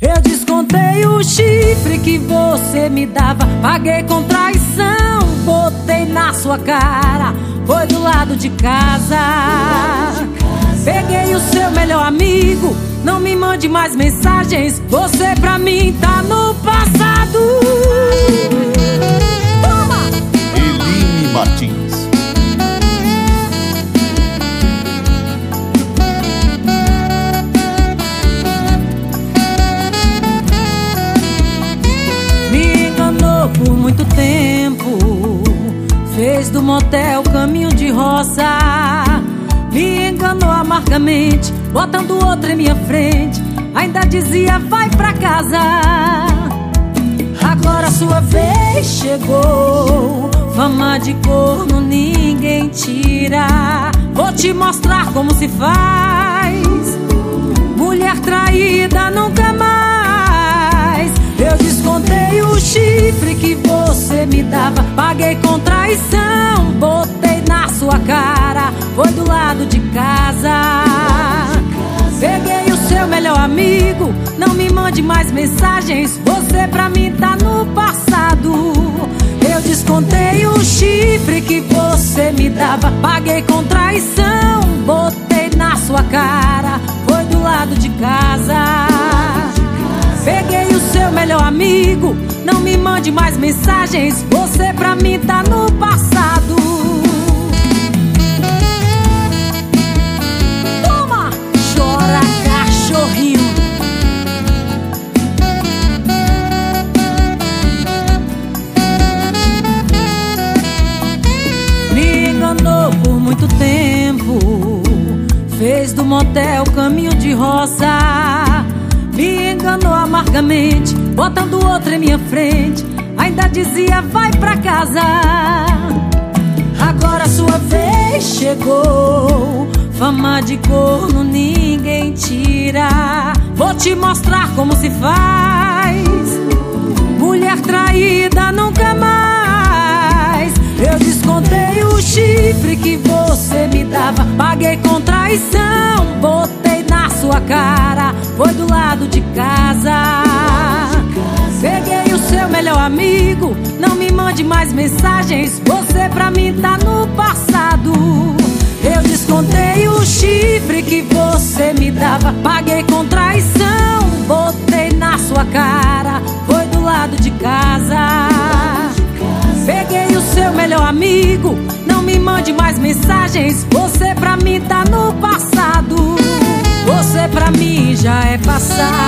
Eu descontei o chifre que você me dava, paguei com traição, botei na sua cara, foi do lado de casa. Peguei o seu melhor amigo, não me mande mais mensagens, você pra mim tá no passado. Do motel caminho de roça. Me enganou amargamente, botando outro em minha frente. Ainda dizia, vai pra casa. Agora sua vez chegou. Fama de corno ninguém tira. Vou te mostrar como se faz. Mulher traída nunca mais. Eu descontei o chifre que lado de casa. Peguei o seu melhor amigo. Não me mande mais mensagens. Você pra mim tá no passado. Eu descontei o chifre que você me dava. Paguei com traição, botei na sua cara. Foi do lado de casa. Peguei o seu melhor amigo. Não me mande mais mensagens. Você pra mim tá no passado. Motel caminho de rosa. Me enganou amargamente, botando outro em minha frente. Ainda dizia, vai pra casa. Agora sua vez chegou. Fama de corno ninguém tira. Vou te mostrar como se faz. Mulher traída nunca mais. Eu descontei o chifre que dava. Paguei com traição, botei na sua cara. Foi do lado de casa. Peguei o seu melhor amigo. Não me mande mais mensagens. Você pra mim tá no passado. Eu descontei o chifre que você me dava. Paguei com traição. Botei na sua cara. Foi do lado de casa. Peguei o seu melhor amigo. Você pra mim tá no passado. Você pra mim já é passado.